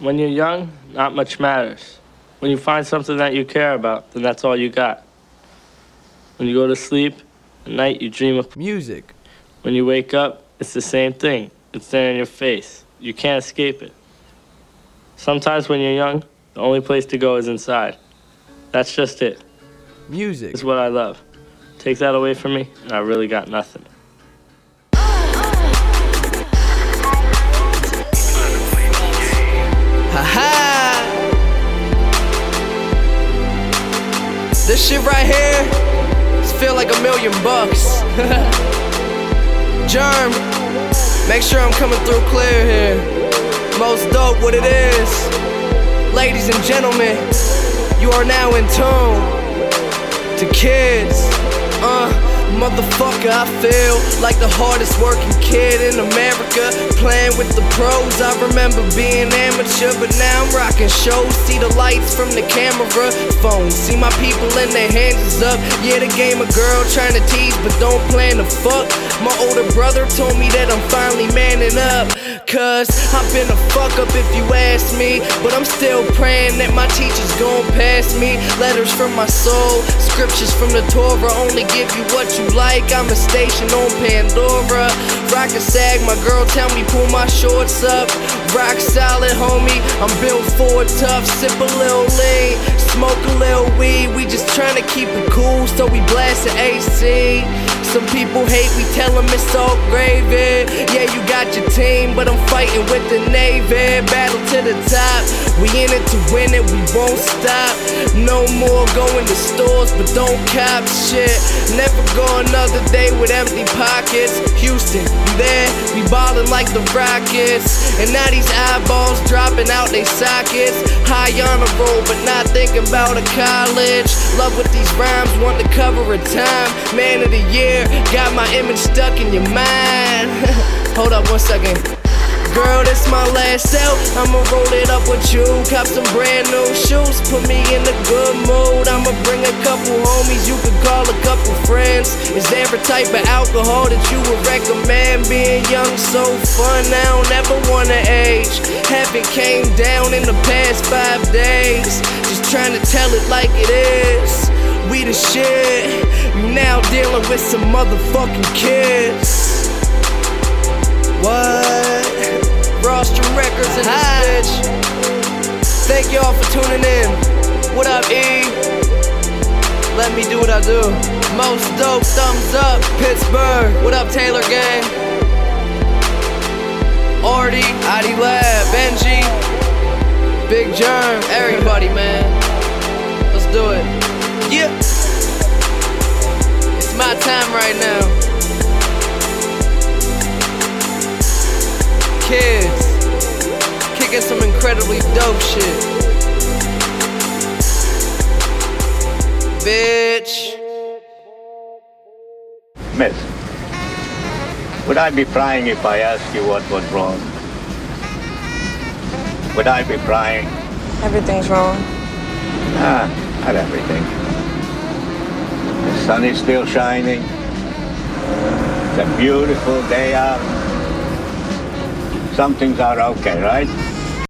When you're young, not much matters. When you find something that you care about, then that's all you got. When you go to sleep, at night you dream of music. When you wake up, it's the same thing. It's there in your face. You can't escape it. Sometimes when you're young, the only place to go is inside. That's just it. Music is what I love. Take that away from me, and I really got nothing. This shit right here, feel like a million bucks. Jerm, make sure I'm coming through clear here. Most dope, what it is. Ladies and gentlemen, you are now in tune to kids. Uh. Motherfucker, I feel like the hardest working kid in America. Playing with the pros, I remember being amateur, but now I'm rocking shows. See the lights from the camera phone. See my people and their hands is up. Yeah, the game a girl trying to tease, but don't plan to fuck. My older brother told me that I'm finally manning up. Cause I've been a fuck up if you ask me. But I'm still praying that my teachers gon' pass me. Letters from my soul, scriptures from the Torah only give you what you you like. I'm a station on Pandora. Rock a sag, my girl tell me pull my shorts up. Rock solid, homie. I'm built for tough. Sip a little lean, smoke a little weed. We just trying to keep it cool, so we blast the AC. People hate, we tell them it's all gravy. Yeah, you got your team, but I'm fighting with the Navy. Battle to the top. We in it to win it, we won't stop. No more going to stores, but don't cop shit. Never go another day with empty pockets. Houston, there? We ballin' like the Rockets. And now these eyeballs dropping out they sockets. High on a roll, but not thinking about a college. Love with these rhymes, want to cover a time. Man of the year got my image stuck in your mind. Hold up one second. Girl, this my last out. I'ma roll it up with you. Cop some brand new shoes. Put me in a good mood. I'ma bring a couple homies. You could call a couple friends. Is there a type of alcohol that you would recommend? Being young, so fun. I don't ever wanna age. Haven't came down in the past five days. Just trying to tell it like it is. We the shit. Now dealing with some motherfucking kids. Records in this bitch. Thank y'all for tuning in. What up, E? Let me do what I do. Most dope, thumbs up, Pittsburgh. What up, Taylor Gang? Artie, ID Lab, Benji, Big Jerm, everybody, man. Let's do it. Yeah It's my time right now. Incredibly dope shit. Bitch. Miss, would I be prying if I asked you what was wrong? Would I be prying? Everything's wrong. Ah, not everything. The sun is still shining. It's a beautiful day out. Some things are okay, right?